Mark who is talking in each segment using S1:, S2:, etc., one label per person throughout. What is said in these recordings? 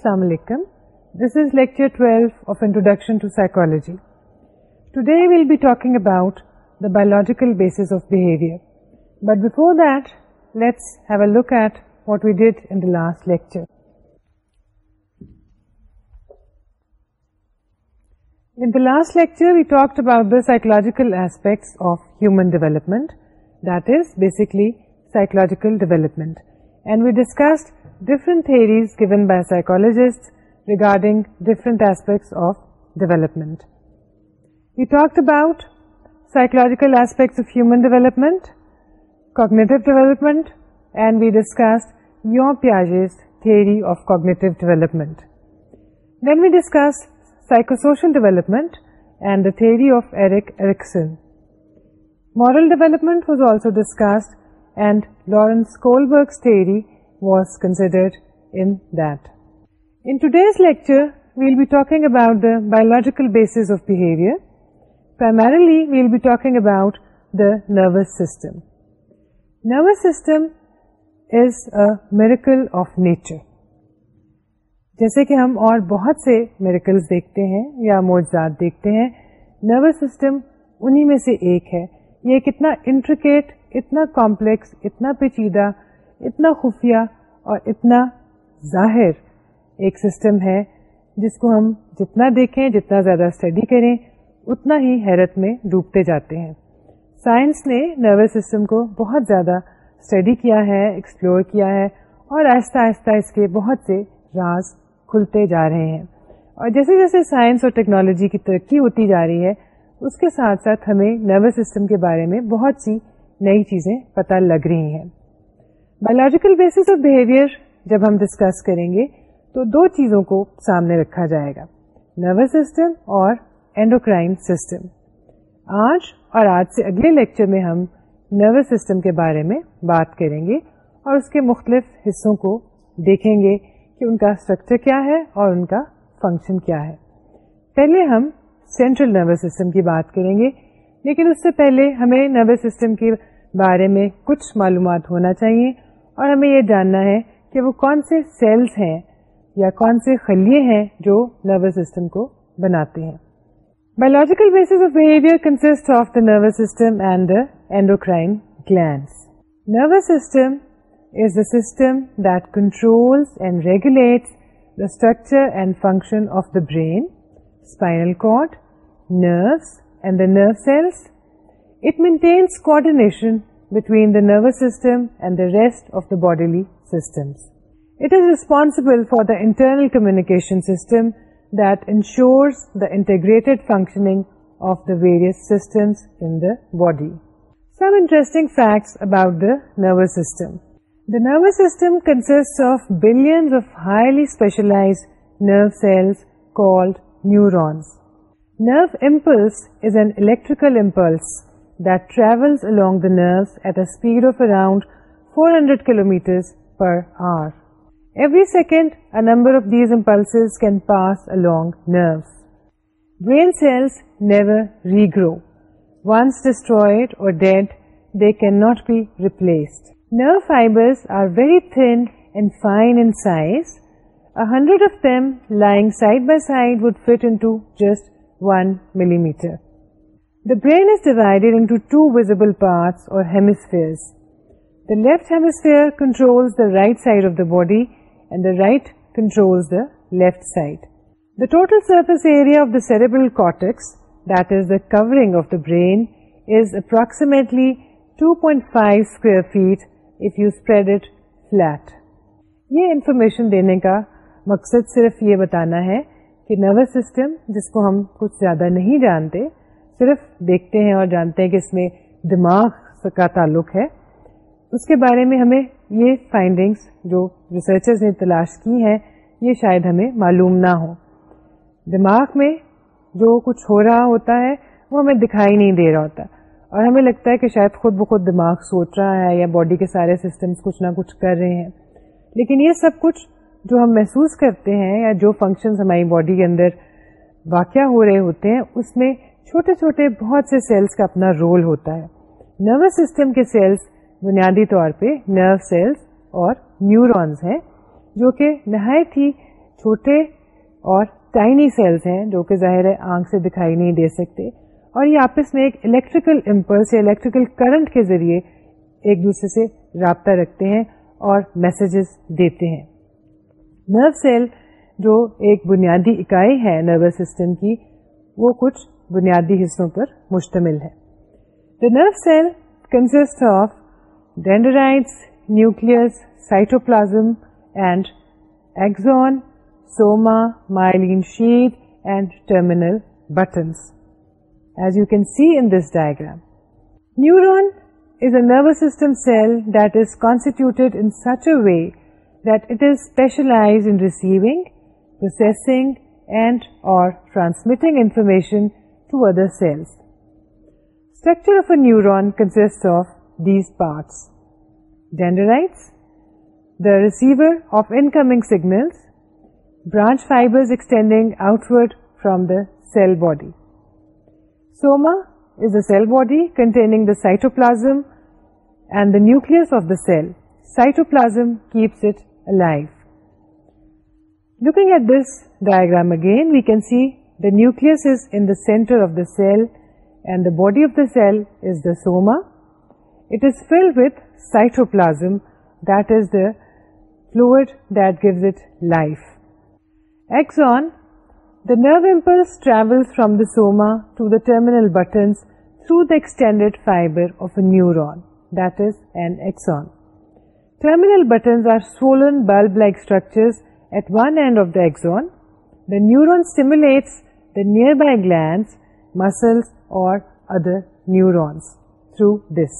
S1: Assalamu alaikum. This is lecture 12 of Introduction to Psychology. Today we will be talking about the biological basis of behavior. But before that, let's have a look at what we did in the last lecture. In the last lecture, we talked about the psychological aspects of human development, that is basically psychological development. And we discussed different theories given by psychologists regarding different aspects of development. We talked about psychological aspects of human development, cognitive development, and we discussed Jean Piaget's theory of cognitive development. Then we discussed psychosocial development and the theory of Erik Erikson. Moral development was also discussed, and Lawrence Kohlberg's theory was considered in today's lecture we'll be talking about the biological bases of behaviour primarily we'll be talking about the nervous system nervous system is miracle of nature جیسے کہ ہم اور بہت سے miracles دیکھتے ہیں یا موجزات دیکھتے ہیں نروس سسٹم انہی میں سے ایک ہے یہ کتنا انٹریکیٹ اتنا کمپلیکس اتنا پیچیدہ اتنا خفیہ اور اتنا ظاہر ایک سسٹم ہے جس کو ہم جتنا دیکھیں جتنا زیادہ اسٹڈی کریں اتنا ہی حیرت میں ڈوبتے جاتے ہیں سائنس نے نروس سسٹم کو بہت زیادہ اسٹڈی کیا ہے ایکسپلور کیا ہے اور آہستہ آہستہ اس کے بہت سے راز کھلتے جا رہے ہیں اور جیسے جیسے سائنس اور ٹیکنالوجی کی ترقی ہوتی جا رہی ہے اس کے ساتھ ساتھ ہمیں نروس سسٹم کے بارے میں بہت سی نئی چیزیں پتہ لگ رہی ہیں بایولوجیکل بیسس آف بہیویئر جب ہم ڈسکس کریں گے تو دو چیزوں کو سامنے رکھا جائے گا نروس سسٹم اور اینڈوکرائن سسٹم آج اور آج سے اگلے لیکچر میں ہم نروس سسٹم کے بارے میں بات کریں گے اور اس کے مختلف حصوں کو دیکھیں گے کہ ان کا اسٹرکچر کیا ہے اور ان کا فنکشن کیا ہے پہلے ہم سینٹرل نروس سسٹم کی بات کریں گے لیکن اس سے پہلے ہمیں نروس سسٹم کے بارے میں کچھ معلومات ہونا چاہیے اور ہمیں یہ جاننا ہے کہ وہ کون سے سیلس ہیں یا کون سے خلیے ہیں جو نروس سسٹم کو بناتے ہیں biological basis of behaviour consist of the nervous system and endocrine glands nervous system is the system that control and regulate the structure and function of the brain spinal cord nervous and the nerve cells it maintains coordination between the nervous system and the rest of the bodily systems. It is responsible for the internal communication system that ensures the integrated functioning of the various systems in the body. Some interesting facts about the nervous system. The nervous system consists of billions of highly specialized nerve cells called neurons. Nerve impulse is an electrical impulse that travels along the nerves at a speed of around 400 kilometers per hour. Every second, a number of these impulses can pass along nerves. Brain cells never regrow. Once destroyed or dead, they cannot be replaced. Nerve fibers are very thin and fine in size. 100 of them lying side by side would fit into just 1 millimeter. The total divided area to the parts اور left is of the brain is approximately is approximately 2.5 square feet if you spread it flat. یہ information دینے کا مقصد صرف یہ بتانا ہے کہ نروس سسٹم جس کو ہم کچھ زیادہ نہیں جانتے صرف دیکھتے ہیں اور جانتے ہیں کہ اس میں دماغ کا تعلق ہے اس کے بارے میں ہمیں یہ فائنڈنگس جو ریسرچرز نے تلاش کی ہیں یہ شاید ہمیں معلوم نہ ہو دماغ میں جو کچھ ہو رہا ہوتا ہے وہ ہمیں دکھائی نہیں دے رہا ہوتا اور ہمیں لگتا ہے کہ شاید خود بخود دماغ سوچ رہا ہے یا باڈی کے سارے سسٹمس کچھ نہ کچھ کر رہے ہیں لیکن یہ سب کچھ جو ہم محسوس کرتے ہیں یا جو فنکشنز ہماری باڈی کے اندر واقع ہو رہے ہوتے ہیں اس میں چھوٹے چھوٹے بہت سے سیلس کا اپنا رول ہوتا ہے نروس سسٹم کے سیلس بنیادی طور پہ نرو سیلس اور نیورونس ہیں جو کہ نہایت ہی چھوٹے اور ٹائنی سیلس ہیں جو کہ ظاہر ہے آنکھ سے دکھائی نہیں دے سکتے اور یہ آپس میں ایک الیکٹریکل امپلس یا الیکٹریکل کرنٹ کے ذریعے ایک دوسرے سے رابطہ رکھتے ہیں اور میسجز دیتے ہیں نرو سیل جو ایک بنیادی اکائی ہے نروس سسٹم کی وہ کچھ بنیادی حصوں پر مشتمل ہے the nerve cell consist of dendrites nucleus cytoplasm and axon soma myelin sheath and terminal buttons as you can see in this diagram neuron is a nervous system cell that is constituted in such a way that it is specialised in receiving processing and اور transmitting information to other cells. Structure of a neuron consists of these parts: dendrites, the receiver of incoming signals, branch fibers extending outward from the cell body. Soma is the cell body containing the cytoplasm and the nucleus of the cell. Cytoplasm keeps it alive. Looking at this diagram again, we can see the nucleus is in the center of the cell and the body of the cell is the soma. It is filled with cytoplasm, that is the fluid that gives it life. Axon. The nerve impulse travels from the soma to the terminal buttons through the extended fiber of a neuron, that is an axon. Terminal buttons are swollen bulb-like structures at one end of the axon. The neuron stimulates nearby glands, muscles اور other neurons through this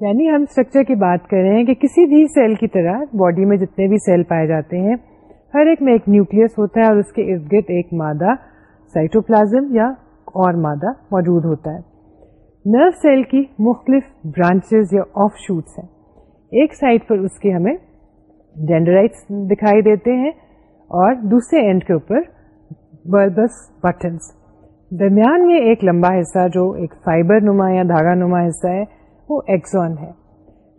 S1: یعنی ہم structure کی بات کر رہے ہیں کہ کسی بھی سیل کی طرح باڈی میں جتنے بھی سیل پائے جاتے ہیں ہر ایک میں ایک نیوکلس ہوتا ہے اور اس کے ارد گرد ایک مادہ سائٹو پلازم یا اور مادہ موجود ہوتا ہے نرو سیل کی مختلف برانچز یا آف شوٹس ہیں ایک سائڈ پر اس کے ہمیں ڈینڈرائٹس دکھائی دیتے ہیں اور دوسرے اینڈ کے اوپر بربس بٹنس درمیان میں ایک لمبا حصہ جو ایک فائبر نما یا دھاگا نما حصہ ہے وہ ایکزون ہے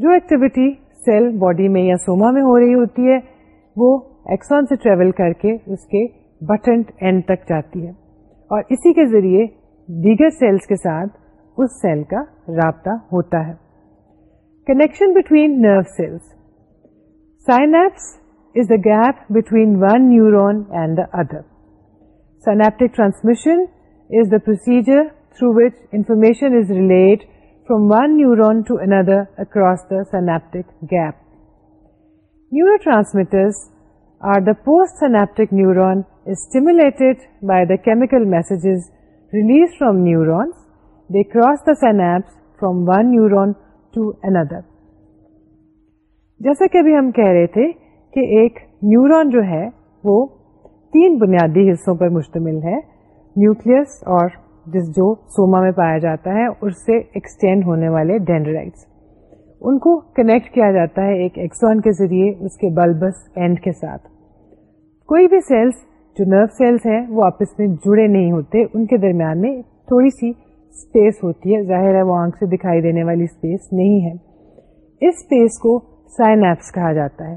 S1: جو ایکٹیویٹی سیل باڈی میں یا سوما میں ہو رہی ہوتی ہے وہ ایکسون سے ٹریول کر کے اس کے بٹن اینڈ تک جاتی ہے اور اسی کے ذریعے دیگر سیلس کے ساتھ اس سیل کا رابطہ ہوتا ہے connection between nerve cells synapse is the gap between one neuron and the other synaptic transmission is the procedure through which information relate from one neuron to another across the synaptic gap neurotransmitter post synaptic neuron is stimulate by the chemical messages release from neurons across the synapse from one neuron to other جیسا کہ ابھی ہم کہہ رہے تھے کہ ایک neuron جو ہے وہ تین بنیادی حصوں پر مشتمل ہے نیوکلس اور جس جو سوما میں پایا جاتا ہے اس سے ایکسٹینڈ ہونے والے ڈینڈرائٹس ان کو کنیکٹ کیا جاتا ہے ایک ایکسون کے ذریعے اس کے بلبس اینڈ کے ساتھ کوئی بھی سیلس جو نرو سیلس ہیں وہ آپس میں جڑے نہیں ہوتے ان کے درمیان میں تھوڑی سی اسپیس ہوتی ہے ظاہر ہے وہ آنکھ سے دکھائی دینے والی اسپیس نہیں ہے اس اسپیس کو سائنپس کہا جاتا ہے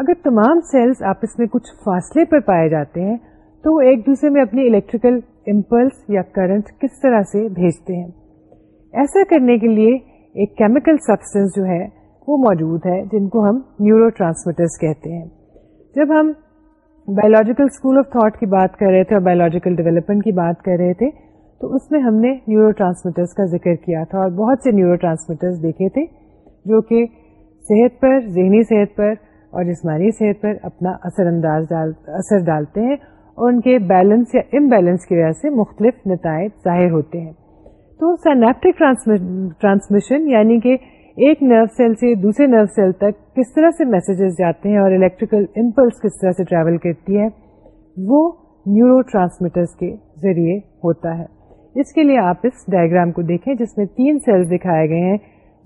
S1: اگر تمام سیلس آپس میں کچھ فاصلے پر پائے جاتے ہیں تو وہ ایک دوسرے میں اپنی الیکٹریکل امپلس یا کرنٹ کس طرح سے بھیجتے ہیں ایسا کرنے کے لیے ایک کیمیکل سبسٹینس جو ہے وہ موجود ہے جن کو ہم نیورو ٹرانسمیٹرس کہتے ہیں جب ہم بایولوجیکل اسکول آف تھاٹ کی بات کر رہے تھے اور بایولوجیکل ڈیولپمنٹ کی بات کر رہے تھے تو اس میں ہم نے نیورو ٹرانسمیٹرس کا ذکر کیا تھا اور بہت سے نیورو ٹرانسمیٹرس دیکھے تھے جو کہ صحت پر ذہنی صحت پر اور جسمانی صحت پر اپنا اثر انداز ڈال اثر ڈالتے ہیں اور ان کے بیلنس یا امبیلنس کی وجہ سے مختلف نتائج ظاہر ہوتے ہیں تو سینپٹک ٹرانسمیشن یعنی کہ ایک نرو سیل سے دوسرے نرو سیل تک کس طرح سے میسجز جاتے ہیں اور الیکٹریکل امپلس کس طرح سے ٹریول کرتی ہے وہ نیورو ٹرانسمیٹرس کے ذریعے ہوتا ہے اس کے لیے آپ اس ڈائگرام کو دیکھیں جس میں تین سیلز دکھائے گئے ہیں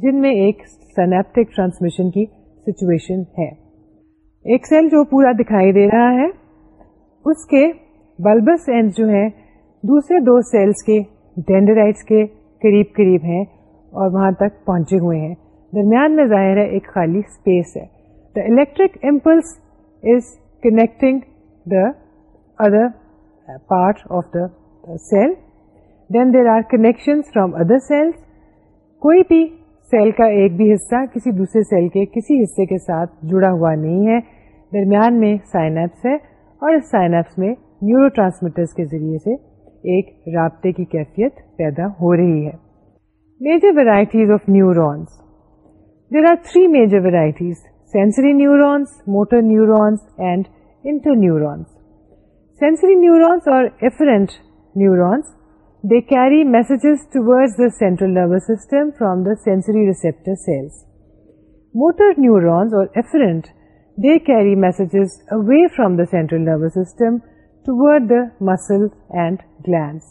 S1: جن میں ایک سینپٹک ٹرانسمیشن کی سچویشن ہے ایک سیل جو پورا دکھائی دے رہا ہے اس کے بلبس اینڈ جو ہیں دوسرے دو سیلس کے ڈینڈرائٹس کے قریب قریب ہیں اور وہاں تک پہنچے ہوئے ہیں درمیان میں ظاہر ہے ایک خالی اسپیس ہے the electric impulse is connecting the other part of the cell then there are connection from other cells کوئی بھی سیل کا ایک بھی حصہ کسی دوسرے سیل کے کسی حصے کے ساتھ جڑا ہوا نہیں ہے درمیان میں سائنپس ہے اور اس سائنپس میں نیورو ٹرانسمیٹر کے ذریعے سے ایک رابطے کی کیفیت پیدا ہو رہی ہے major varieties of neurons there are three major varieties sensory neurons motor neurons and interneurons sensory neurons اور afferent neurons they carry messages towards the central nervous system from the sensory receptor cells motor neurons اور efferent they carry messages away from the central nervous system toward the muscle and glands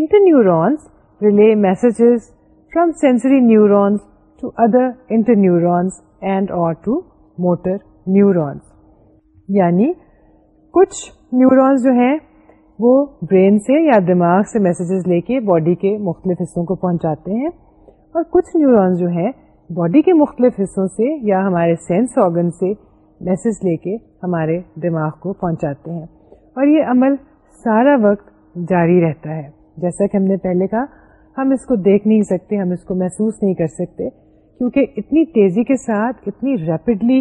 S1: interneurons relay messages from sensory neurons to other interneurons and اور to motor neurons یعنی کچھ neurons جو ہیں وہ brain سے یا دماغ سے میسیجز لے کے باڈی کے مختلف حصوں کو پہنچاتے ہیں اور کچھ نیورونز جو ہیں باڈی کے مختلف حصوں سے یا ہمارے سینس آرگن سے میسیج لے کے ہمارے دماغ کو پہنچاتے ہیں اور یہ عمل سارا وقت جاری رہتا ہے جیسا کہ ہم نے پہلے کہا ہم اس کو دیکھ نہیں سکتے ہم اس کو محسوس نہیں کر سکتے کیونکہ اتنی تیزی کے ساتھ اتنی ریپڈلی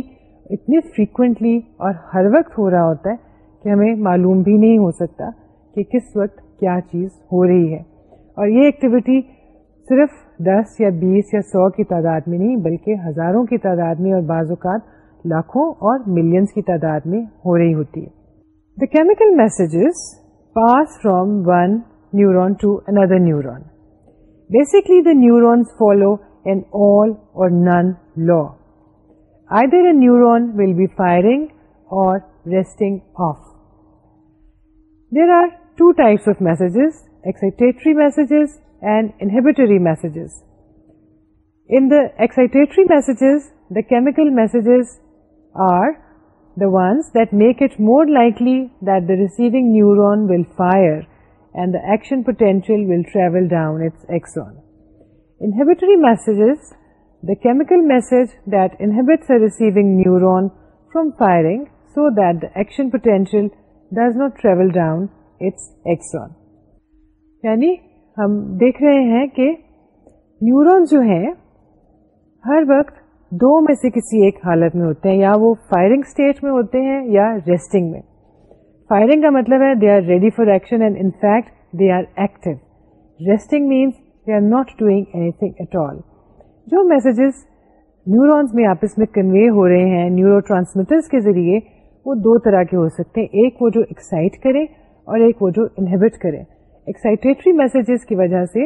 S1: اتنی فریکوینٹلی اور ہر وقت ہو رہا ہوتا ہے کہ ہمیں معلوم بھی نہیں ہو سکتا کہ کس وقت کیا چیز ہو رہی ہے اور یہ ایکٹیویٹی صرف دس یا بیس یا سو کی تعداد میں نہیں بلکہ ہزاروں کی تعداد میں اور بعض اوقات لاکھوں اور ملینس کی تعداد میں ہو رہی ہوتی ہے the chemical messages pass from one neuron to another neuron basically the neurons follow an all or none law there a neuron will be firing or resting of there are two types of messages, excitatory messages and inhibitory messages. In the excitatory messages, the chemical messages are the ones that make it more likely that the receiving neuron will fire and the action potential will travel down its axon. Inhibitory messages, the chemical message that inhibits a receiving neuron from firing so that the action potential does not travel down its axon یعنی ہم دیکھ رہے ہیں کہ neuron جو ہیں ہر وقت دو میں سے کسی ایک حالت میں ہوتے ہیں یا وہ فائرنگ اسٹیج میں ہوتے ہیں یا ریسٹنگ میں فائرنگ کا مطلب ہے they are ready for action and in fact they are active resting means they are not doing anything at all جو میسجز نیورونس میں آپس میں کنوے ہو رہے ہیں نیورو ٹرانسمیٹرس کے ذریعے وہ دو طرح کے ہو سکتے ہیں ایک وہ جو ایکسائٹ کریں اور ایک وہ جو انہیبٹ کرے ایکسائٹیٹری میسیجز کی وجہ سے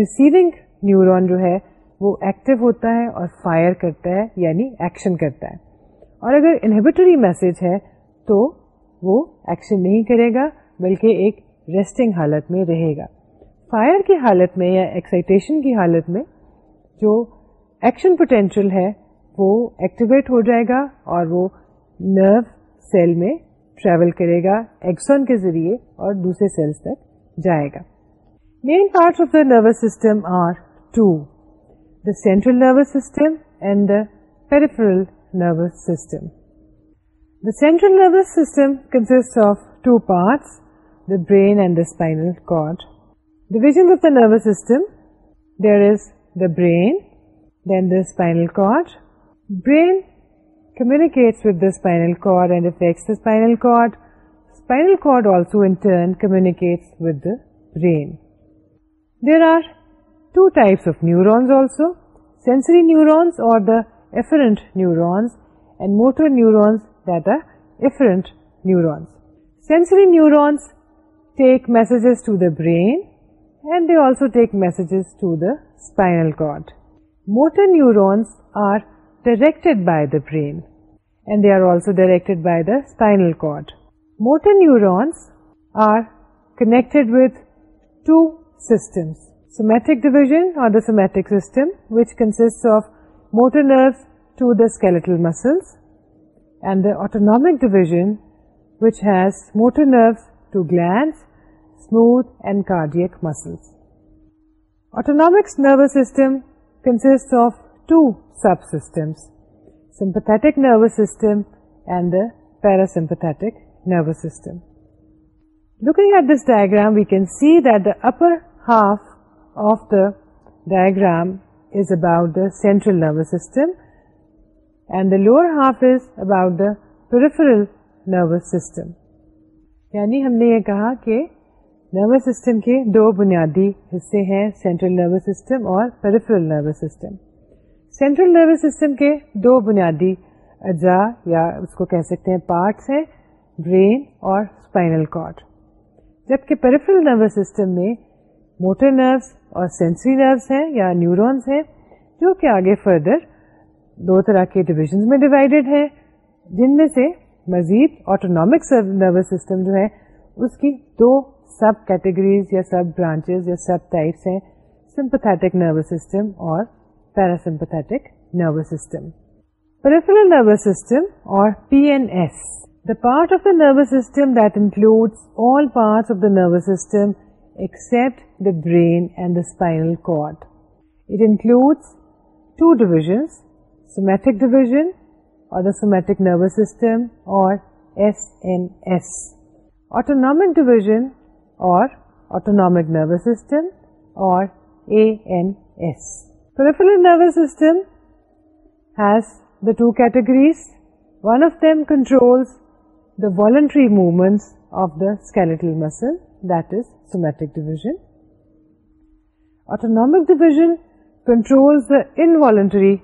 S1: ریسیونگ نیورون جو ہے وہ ایکٹیو ہوتا ہے اور فائر کرتا ہے یعنی ایکشن کرتا ہے اور اگر انہیبٹری میسیج ہے تو وہ ایکشن نہیں کرے گا بلکہ ایک ریسٹنگ حالت میں رہے گا فائر کی حالت میں یا ایکسائٹیشن کی حالت میں جو ایکشن پوٹینشیل ہے وہ ایکٹیویٹ ہو جائے گا اور وہ نرو سیل میں ٹریول کرے گا ایکسون کے ذریعے اور دوسرے سیلس تک جائے گا main part of the nervous system are two the central nervous system and the peripheral nervous system the central nervous system consist of two parts the brain and the spinal cord division of the nervous system there is the brain then the spinal cord brain communicate with spinal cord also communicate brain there are two types of neurons neurons are that neurons and motor neurons neurons sensory neurons take messages to the also take messages to the spinal cord motor neurons are directed by the brain, and they are also directed by the spinal cord. Motor neurons are connected with two systems, somatic division or the somatic system, which consists of motor nerves to the skeletal muscles, and the autonomic division, which has motor nerves to glands, smooth and cardiac muscles. Autonomic nervous system consists of two subsystems sympathetic nervous system and the parasympathetic nervous system. Looking at this diagram we can see that the upper half of the diagram is about the central nervous system and the lower half is about the peripheral nervous system. یعنی ہم نے یہ کہا کہ nervous system کے دو بنیادی حصے ہیں سینٹرل نروس سسٹم اور peripheral nervous system central nervous system کے دو بنیادی اجزاء یا اس کو کہہ سکتے ہیں پارٹس ہیں برین اور اسپائنل کارڈ جبکہ پیریفرل نروس سسٹم میں موٹر نروس اور سینسری نروس ہیں یا نیورونس ہیں جو کہ آگے فردر دو طرح کے ڈویژنز میں ڈیوائڈیڈ ہیں جن میں سے مزید آٹونک نروس سسٹم جو ہے اس کی دو سب کیٹیگریز یا سب برانچز یا سب ٹائپس ہیں سمپتھیٹک نروس سسٹم اور parasympathetic nervous system. Peripheral nervous system or PNS, the part of the nervous system that includes all parts of the nervous system except the brain and the spinal cord. It includes two divisions, somatic division or the somatic nervous system or SNS, autonomic division or autonomic nervous system or ANS. Peripheral nervous system has the two categories. One of them controls the voluntary movements of the skeletal muscle, that is somatic division. Autonomic division controls the involuntary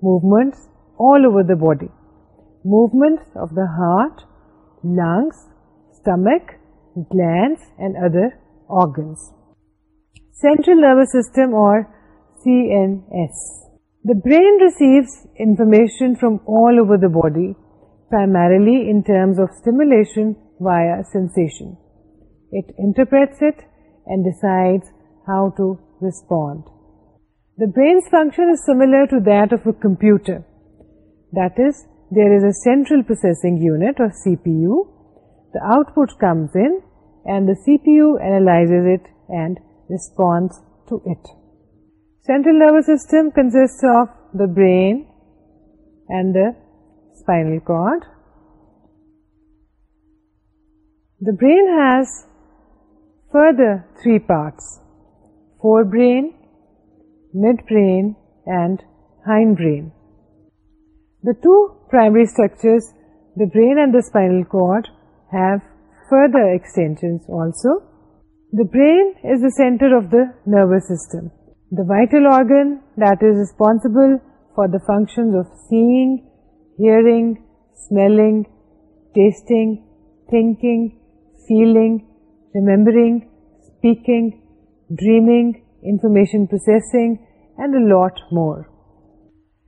S1: movements all over the body, movements of the heart, lungs, stomach, glands and other organs. Central nervous system or CNS. The brain receives information from all over the body, primarily in terms of stimulation via sensation. It interprets it and decides how to respond. The brain's function is similar to that of a computer. That is, there is a central processing unit or CPU. The output comes in and the CPU analyzes it and responds to it. Central nervous system consists of the brain and the spinal cord. The brain has further three parts: forebrain, midbrain and hindbrain. The two primary structures, the brain and the spinal cord, have further extensions also. The brain is the center of the nervous system. The vital organ that is responsible for the functions of seeing, hearing, smelling, tasting, thinking, feeling, remembering, speaking, dreaming, information processing, and a lot more.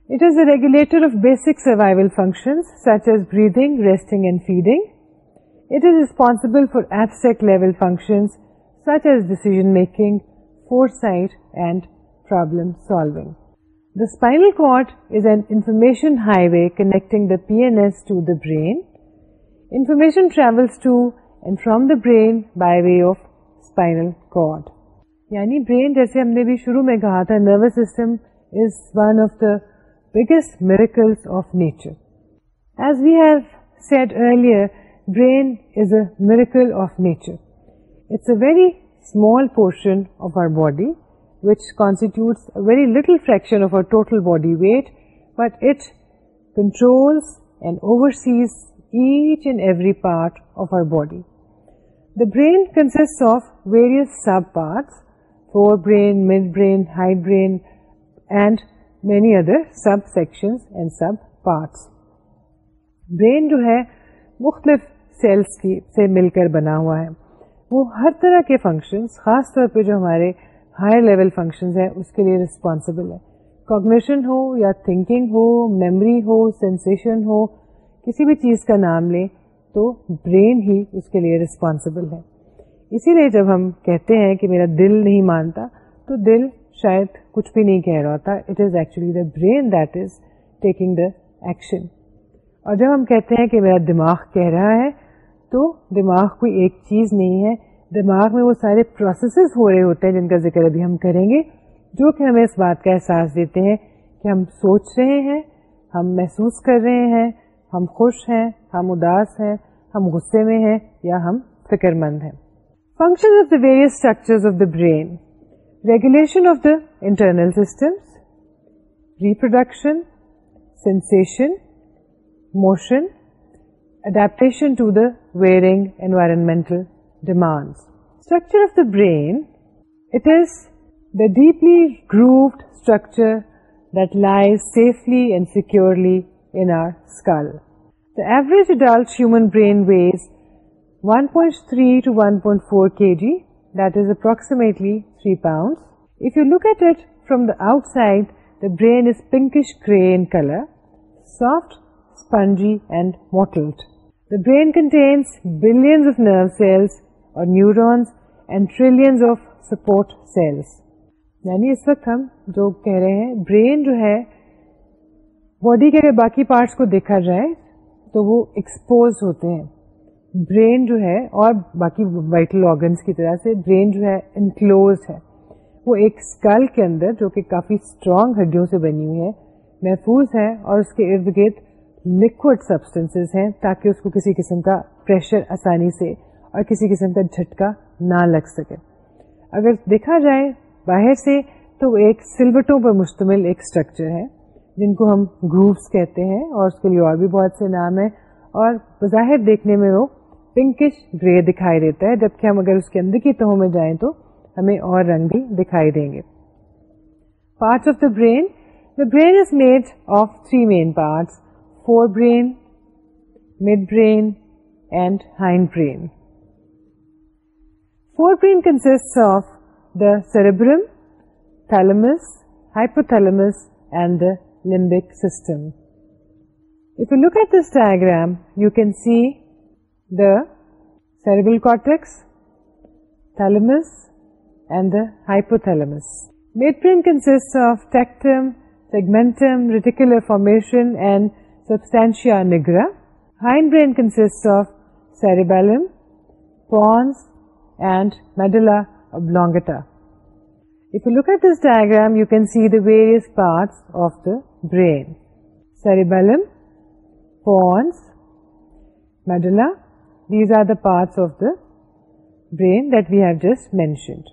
S1: It is the regulator of basic survival functions such as breathing, resting, and feeding. It is responsible for abstract level functions such as decision making, foresight problem solving the اسپائنلمیشن highway connecting the P M S to the brain information travels to and from the brain by way of spinal cord یعنی brain جیسے ہم نے بھی شروع میں کہا تھا nervous system is one of the biggest miracle of nature as we have said earlier brain is a miracle of nature it's a very small portion of our body which constitute little fraction of our total body weight but it control and oversees each and every part of our body the brain consist of various sub parts fore brain mid brain high brain and many other sub section brain جو ہے مختلف sales سے مل کر بنا ہوا ہے وہ ہر طرح کے فنکشنز خاص طور پہ جو ہمارے ہائی لیول فنکشنز ہیں اس کے لیے رسپانسبل ہے کوگنیشن ہو یا تھنکنگ ہو میمری ہو سینسیشن ہو کسی بھی چیز کا نام لیں تو برین ہی اس کے لیے رسپانسبل ہے اسی لیے جب ہم کہتے ہیں کہ میرا دل نہیں مانتا تو دل شاید کچھ بھی نہیں کہہ رہا ہوتا it is actually the brain that is taking the action اور جب ہم کہتے ہیں کہ میرا دماغ کہہ رہا ہے تو دماغ کوئی ایک چیز نہیں ہے دماغ میں وہ سارے پروسیسز ہو رہے ہوتے ہیں جن کا ذکر ابھی ہم کریں گے جو کہ ہمیں اس بات کا احساس دیتے ہیں کہ ہم سوچ رہے ہیں ہم محسوس کر رہے ہیں ہم خوش ہیں ہم اداس ہیں ہم غصے میں ہیں یا ہم فکر مند ہیں function of the various structure of the brain regulation of the internal systems reproduction sensation motion Adaptation to the varying environmental demands. Structure of the brain, it is the deeply grooved structure that lies safely and securely in our skull. The average adult human brain weighs 1.3 to 1.4 kg, that is approximately 3 pounds. If you look at it from the outside, the brain is pinkish grey in color, soft brain contains billions of nerve cells اور neurons and trillion of support cells یعنی اس وقت ہم جو کہہ رہے ہیں brain جو ہے باڈی کے باقی پارٹس کو دیکھا جائے تو وہ ایکسپوز ہوتے ہیں برین جو ہے اور باقی وائٹل آرگنس کی طرح سے برین جو ہے انکلوز ہے وہ ایک اسکل کے اندر جو کہ کافی اسٹرانگ ہڈیوں سے بنی ہوئی ہے محفوظ ہے اور اس کے ارد گرد لکوڈ سبسٹینس ہیں تاکہ اس کو کسی قسم کا پریشر آسانی سے اور کسی قسم کا جھٹکا نہ لگ سکے اگر دیکھا جائے باہر سے تو ایک سلوٹوں پر مشتمل ایک اسٹرکچر ہے جن کو ہم گروپس کہتے ہیں اور اس کے لیے اور بھی بہت سے نام ہیں اور بظاہر دیکھنے میں وہ پنکش گرے دکھائی دیتا ہے جبکہ ہم اگر اس کے اندر کی تہوں میں جائیں تو ہمیں اور رنگ بھی دکھائی دیں گے parts of the brain the brain is made of three main parts fore brain this diagram you can see the sub cortex and ہائیپوس mid brain consist of tectum tegmentum reticular formation and part of the brain we've just mentioned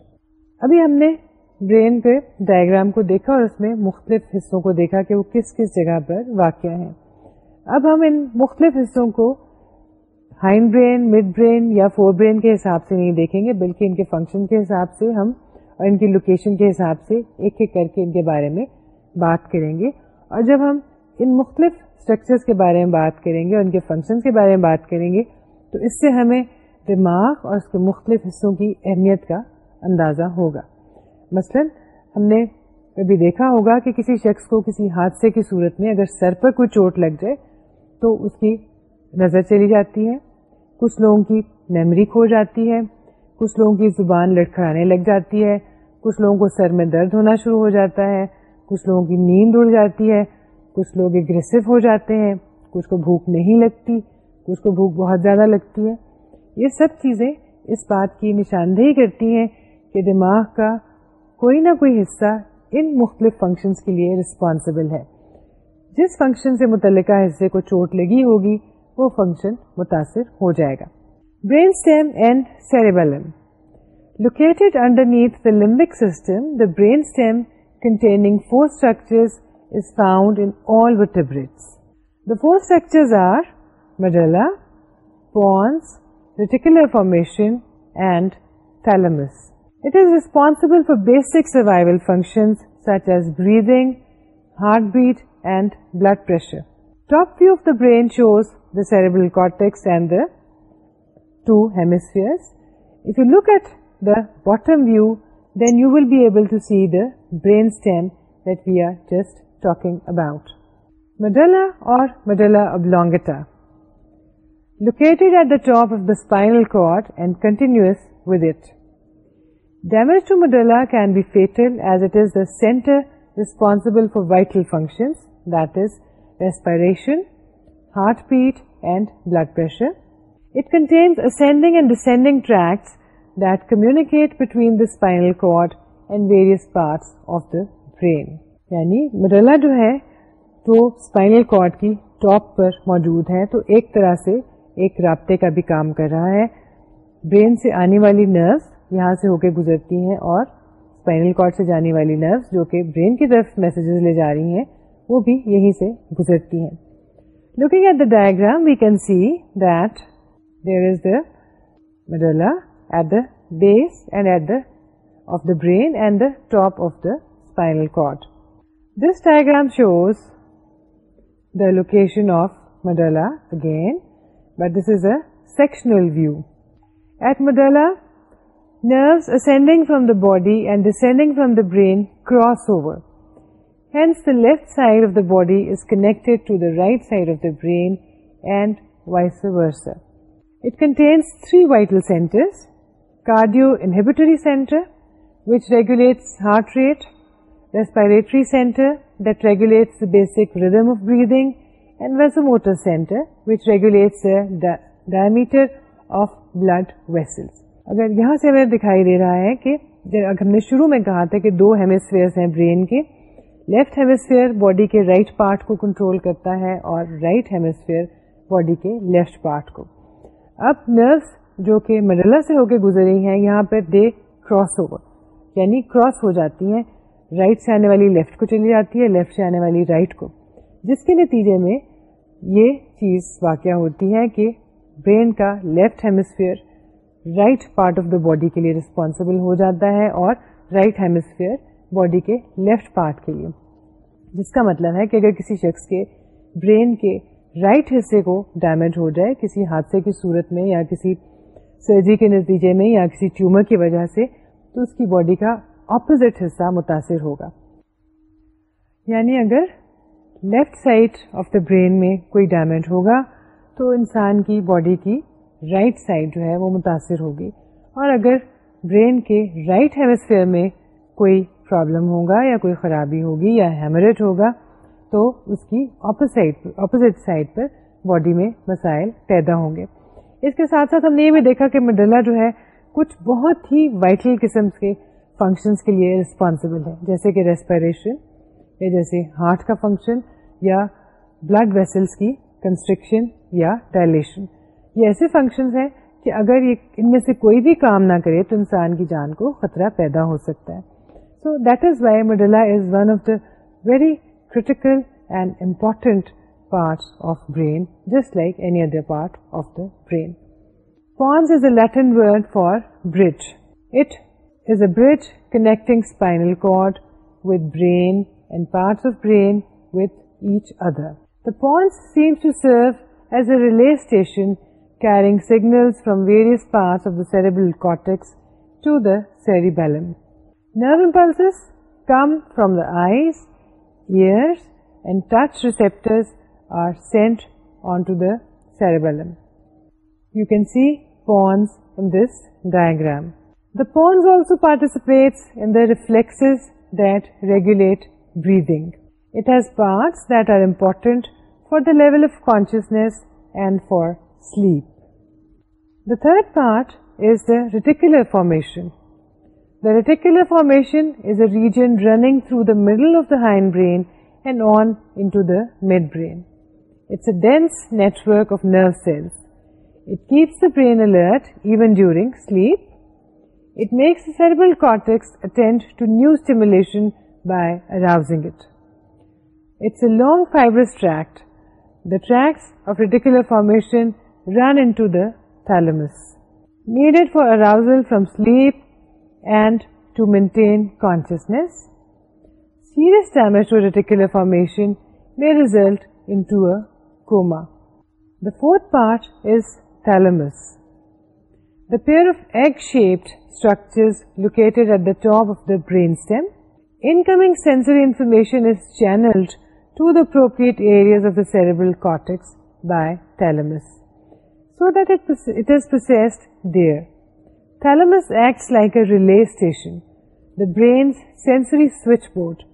S1: ابھی ہم نے brain پہ diagram کو دیکھا اور اس میں مختلف حصوں کو دیکھا کہ وہ کس کس جگہ پر واقع ہے اب ہم ان مختلف حصوں کو ہائنڈ برین مڈ برین یا فور برین کے حساب سے نہیں دیکھیں گے بلکہ ان کے فنکشن کے حساب سے ہم اور ان کی لوکیشن کے حساب سے ایک ایک کر کے ان کے بارے میں بات کریں گے اور جب ہم ان مختلف اسٹرکچرس کے بارے میں بات کریں گے اور ان کے فنکشن کے بارے میں بات کریں گے تو اس سے ہمیں دماغ اور اس کے مختلف حصوں کی اہمیت کا اندازہ ہوگا مثلا ہم نے کبھی دیکھا ہوگا کہ کسی شخص کو کسی حادثے کی صورت میں اگر سر پر کوئی چوٹ لگ جائے تو اس کی نظر چلی جاتی ہے کچھ لوگوں کی میمری کھو جاتی ہے کچھ لوگوں کی زبان لٹکھڑانے لگ جاتی ہے کچھ لوگوں کو سر میں درد ہونا شروع ہو جاتا ہے کچھ لوگوں کی نیند اڑ جاتی ہے کچھ لوگ اگریسو ہو جاتے ہیں کچھ کو بھوک نہیں لگتی کچھ کو بھوک بہت زیادہ لگتی ہے یہ سب چیزیں اس بات کی نشاندہی کرتی ہیں کہ دماغ کا کوئی نہ کوئی حصہ ان مختلف فنکشنس کے لیے رسپانسیبل ہے جس فنکشن سے متعلقہ حصے کو چوٹ لگی ہوگی وہ فنکشن متاثر ہو جائے گا brain stem and cerebellum located underneath the limbic system the brain stem containing Ford the reticular formation and it is responsible for basic survival function such as breathing heart beat and blood pressure. Top view of the brain shows the cerebral cortex and the two hemispheres. If you look at the bottom view, then you will be able to see the brainstem that we are just talking about. Medulla or medulla oblongata, located at the top of the spinal cord and continuous with it. Damage to medulla can be fatal as it is the center responsible for vital functions. Heart beat and blood pressure it contains ascending and descending tracts that communicate between the spinal cord and various parts of the brain یعنی medulla جو ہے تو spinal cord کی top پر موجود ہے تو ایک طرح سے ایک رابطے کا بھی کام کر رہا ہے برین سے آنے والی نروس یہاں سے ہو کے گزرتی ہیں اور اسپائنل کارڈ سے جانے والی نروس جو کہ برین کی طرف میسجز لے جا رہی ہیں وہ بھی یہی سے گزرتی ہے looking at the diagram we can see that there is the medulla at the base and at the of the brain and the top of the spinal cord this diagram shows the location of medulla again but this is a sectional view at medulla nerves ascending from the body and descending from the brain cross over left side of the body is connect side of the brain contains three vital centres inhibitory centre which regulates heart rate respiratory centre regulates basic rhythm of breathing and vaso motor centre which regulates of blood vessel اگر یہاں سے ہمیں دکھائی دے رہا ہے کہ ہم نے شروع میں کہا تھا کہ دو ہیمیسفیئر ہیں برین کے لیفٹ ہیمسفیئر باڈی کے رائٹ right پارٹ کو کنٹرول کرتا ہے اور رائٹ ہیمسفیئر باڈی کے لیفٹ پارٹ کو اب نروس جو کہ مڈلا سے ہو کے گزری ہیں یہاں پہ دے کراس اوور یعنی کراس ہو جاتی ہیں رائٹ right سے آنے والی لیفٹ کو چلی جاتی ہے لیفٹ سے آنے والی رائٹ right کو جس کے نتیجے میں یہ چیز واقع ہوتی ہے کہ برین کا left hemisphere right part of the body کے لیے رسپانسبل ہو جاتا ہے اور رائٹ ہیمسفیئر باڈی کے لیفٹ پارٹ کے لیے جس کا مطلب ہے کہ اگر کسی شخص کے برین کے رائٹ right حصے کو ڈیمیج ہو جائے کسی حادثے کی صورت میں یا کسی سرجری کے نتیجے میں یا کسی ٹیومر کی وجہ سے تو اس کی باڈی کا اپوزٹ حصہ متاثر ہوگا یعنی اگر left side of the brain میں کوئی ڈیمیج ہوگا تو انسان کی باڈی کی رائٹ right سائڈ جو ہے وہ متاثر ہوگی اور اگر برین کے رائٹ right ہیمسفیئر میں کوئی پرابلم ہوگا یا کوئی خرابی ہوگی یا ہیمریج ہوگا تو اس کی اپوزٹ اپوزٹ سائڈ پر باڈی میں مسائل پیدا ہوں گے اس کے ساتھ ساتھ ہم نے یہ بھی دیکھا کہ مڈلا جو ہے کچھ بہت ہی وائٹل قسم کے فنکشنس کے لیے ریسپانسیبل ہے جیسے کہ ریسپائریشن یا جیسے ہارٹ کا فنکشن یا بلڈ ویسلس کی کنسٹرکشن یا ڈائلیشن یہ ایسے فنکشنس ہیں کہ اگر یہ ان میں سے کوئی بھی کام نہ کرے تو انسان کی جان کو خطرہ پیدا ہو سکتا ہے So that is why medulla is one of the very critical and important parts of brain, just like any other part of the brain. Pons is a Latin word for bridge. It is a bridge connecting spinal cord with brain and parts of brain with each other. The pons seems to serve as a relay station carrying signals from various parts of the cerebral cortex to the cerebellum. Nerve impulses come from the touch receptors the pons also participate reflex that regulate breathing it has part that are important for the level of consciousness and for sleep the third part is the reticular formation The reticular formation is a region running through the middle of the hindbrain and on into the midbrain. It's a dense network of nerve cells. It keeps the brain alert even during sleep. It makes the cerebral cortex attend to new stimulation by arousing it. It's a long fibrous tract. The tracts of reticular formation run into the thalamus. Needed for arousal from sleep, result four part ازلمی the pair of egg shaped structures located at the top of the brain sensory information so that it is processed there Thalamus acts like a relay station, the brain's sensory switchboard.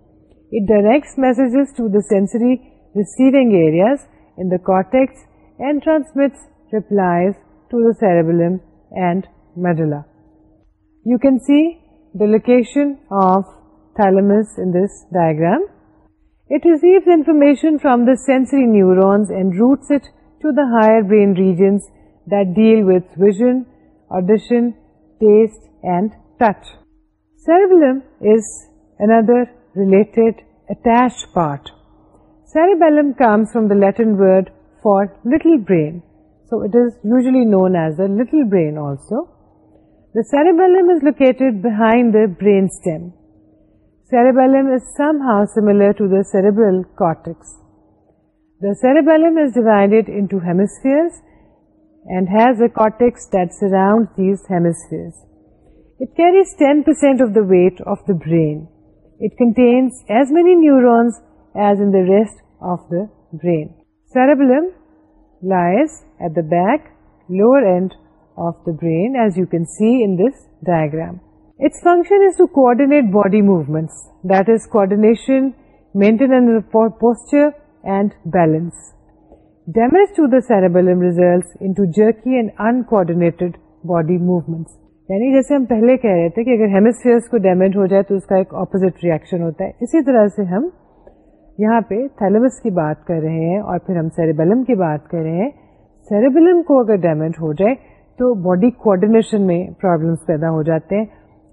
S1: It directs messages to the sensory receiving areas in the cortex and transmits replies to the cerebellum and medulla. You can see the location of thalamus in this diagram. It receives information from the sensory neurons and routes it to the higher brain regions that deal with vision, audition, taste and touch. Cerebellum is another related attached part. Cerebellum comes from the Latin word for little brain, so it is usually known as the little brain also. The cerebellum is located behind the brainstem. Cerebellum is somehow similar to the cerebral cortex. The cerebellum is divided into hemispheres and has a carries ten percent contains neurons the rest cerebellum back lower end of the brain as you can see this diagram it's function coordinate body movement that is coordination maintain posture and balance damage to the cerebellum results in to and and body movements. Body یعنی جیسے ہم پہلے کہہ رہے تھے کہ اگر ہیمسفیئرس کو ڈیمیج ہو جائے تو اس کا ایک اپوزٹ ریئیکشن ہوتا ہے اسی طرح سے ہم یہاں پہ تھیلمس کی بات کر رہے ہیں اور پھر ہم سیریبلم کی بات کر رہے ہیں سیریبلم کو اگر ڈیمیج ہو جائے تو باڈی کوآڈینیشن میں پرابلمس پیدا ہو جاتے ہیں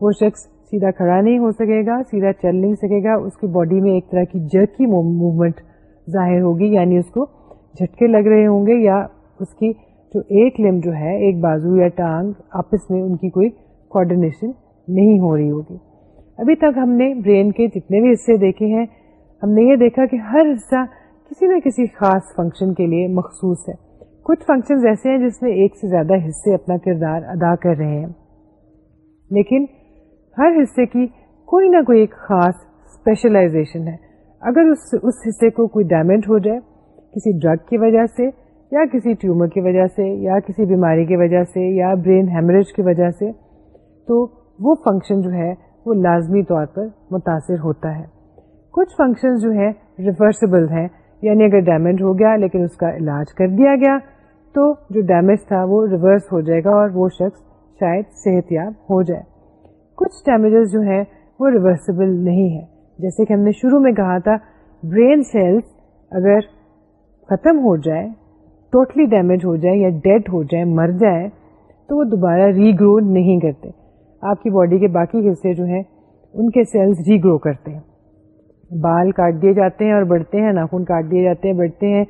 S1: وہ شخص سیدھا کھڑا نہیں ہو سکے گا سیدھا چل نہیں سکے گا اس کی باڈی میں ایک طرح کی جرکی موومنٹ ظاہر ہوگی یعنی اس کو جھٹکے لگ رہے ہوں گے یا اس کی جو ایک لم جو ہے ایک بازو یا ٹانگ آپس میں ان کی کوئی کوڈینیشن نہیں ہو رہی ہوگی ابھی تک ہم نے برین کے جتنے بھی حصے دیکھے ہیں ہم نے یہ دیکھا کہ ہر حصہ کسی نہ کسی خاص فنکشن کے لیے مخصوص ہے کچھ فنکشن ایسے ہیں جس میں ایک سے زیادہ حصے اپنا کردار ادا کر رہے ہیں لیکن ہر حصے کی کوئی نہ کوئی ایک خاص اسپیشلائزیشن ہے اگر اس حصے کو کوئی ڈیمیج ہو جائے کسی ڈرگ کی وجہ سے یا کسی ٹیومر کی وجہ سے یا کسی بیماری کی وجہ سے یا برین ہیمریج کی وجہ سے تو وہ فنکشن جو ہے وہ لازمی طور پر متاثر ہوتا ہے کچھ فنکشن جو ہیں ریورسیبل ہیں یعنی اگر ڈیمیج ہو گیا لیکن اس کا علاج کر دیا گیا تو جو ڈیمیج تھا وہ ریورس ہو جائے گا اور وہ شخص شاید صحت یاب ہو جائے کچھ ڈیمیجز جو ہیں وہ ریورسیبل نہیں ہے جیسے کہ ہم نے شروع میں کہا تھا برین سیلس اگر ختم ہو جائے ٹوٹلی ڈیمیج ہو جائے یا ڈیڈ ہو جائے مر جائے تو وہ دوبارہ ری گرو نہیں کرتے آپ کی باڈی کے باقی حصے جو ہیں ان کے سیلز ری گرو کرتے ہیں بال کاٹ دیے جاتے ہیں اور بڑھتے ہیں ناخن کاٹ دیے جاتے ہیں بڑھتے ہیں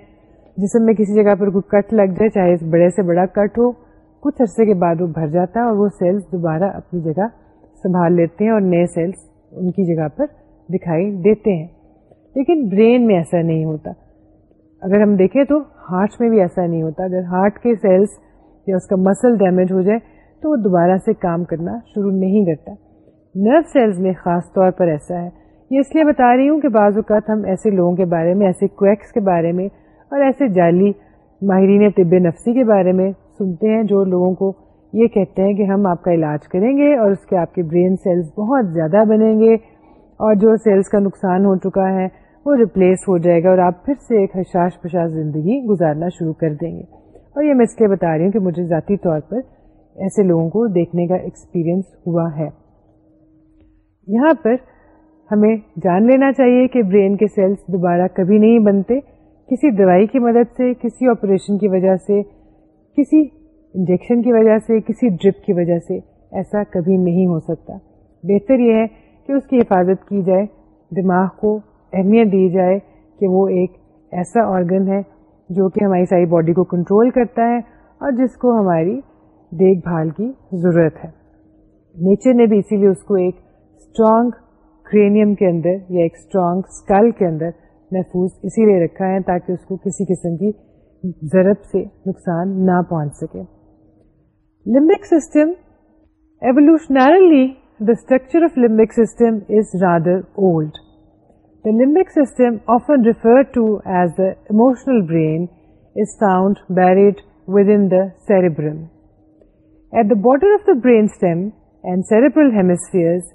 S1: جسم میں کسی جگہ پر کوئی کٹ لگ جائے چاہے بڑے سے بڑا کٹ ہو کچھ عرصے کے بعد وہ بھر جاتا ہے اور وہ سیلز دوبارہ اپنی جگہ سنبھال لیتے ہیں اور نئے سیلز ان کی جگہ پر دکھائی دیتے ہیں لیکن برین میں ایسا نہیں ہوتا اگر ہم دیکھیں تو ہارٹ میں بھی ایسا نہیں ہوتا اگر ہارٹ کے سیلس یا اس کا مسل ڈیمیج ہو جائے تو وہ دوبارہ سے کام کرنا شروع نہیں کرتا نرو سیلز میں خاص طور پر ایسا ہے یہ اس لیے بتا رہی ہوں کہ بعض اوقات ہم ایسے لوگوں کے بارے میں ایسے کویکس کے بارے میں اور ایسے جعلی ماہرین طب نفسی کے بارے میں سنتے ہیں جو لوگوں کو یہ کہتے ہیں کہ ہم آپ کا علاج کریں گے اور اس کے آپ کے برین سیلس بہت زیادہ بنیں گے اور جو سیلس کا نقصان ہو چکا ہے وہ ریپلیس ہو جائے گا اور آپ پھر سے ایک حشاش پشاش زندگی گزارنا شروع کر دیں گے اور یہ میں اس لیے بتا رہی ہوں کہ مجھے ذاتی طور پر ایسے لوگوں کو دیکھنے کا ایکسپیرئنس ہوا ہے یہاں پر ہمیں جان لینا چاہیے کہ برین کے سیلس دوبارہ کبھی نہیں بنتے کسی دوائی کی مدد سے کسی آپریشن کی وجہ سے کسی انجیکشن کی وجہ سے کسی ڈرپ کی وجہ سے ایسا کبھی نہیں ہو سکتا بہتر یہ ہے کہ اس کی حفاظت کی جائے دماغ کو اہمیت دی جائے کہ وہ ایک ایسا آرگن ہے جو کہ ہماری ساری باڈی کو کنٹرول کرتا ہے اور جس کو ہماری دیکھ بھال کی ضرورت ہے نیچر نے بھی اسی لیے اس کو ایک اسٹرانگ کرینیم کے اندر یا ایک اسٹرانگ اسکل کے اندر محفوظ اسی لیے رکھا ہے تاکہ اس کو کسی قسم کی ضرب سے نقصان نہ پہنچ سکے limbic system evolutionarily the structure of limbic system is rather old The limbic system, often referred to as the emotional brain, is found buried within the cerebrum. At the bottom of the brainstem and cerebral hemispheres,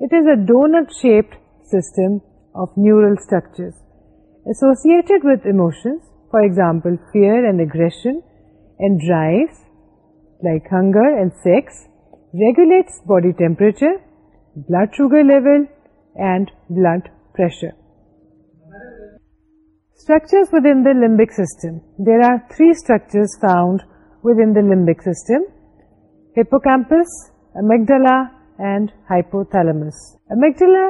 S1: it is a donut-shaped system of neural structures associated with emotions, for example, fear and aggression, and drives like hunger and sex, regulates body temperature, blood sugar level, and blood pressure. Structures within the limbic system. There are three structures found within the limbic system: hippocampus, amygdala, and hypothalamus. Amygdala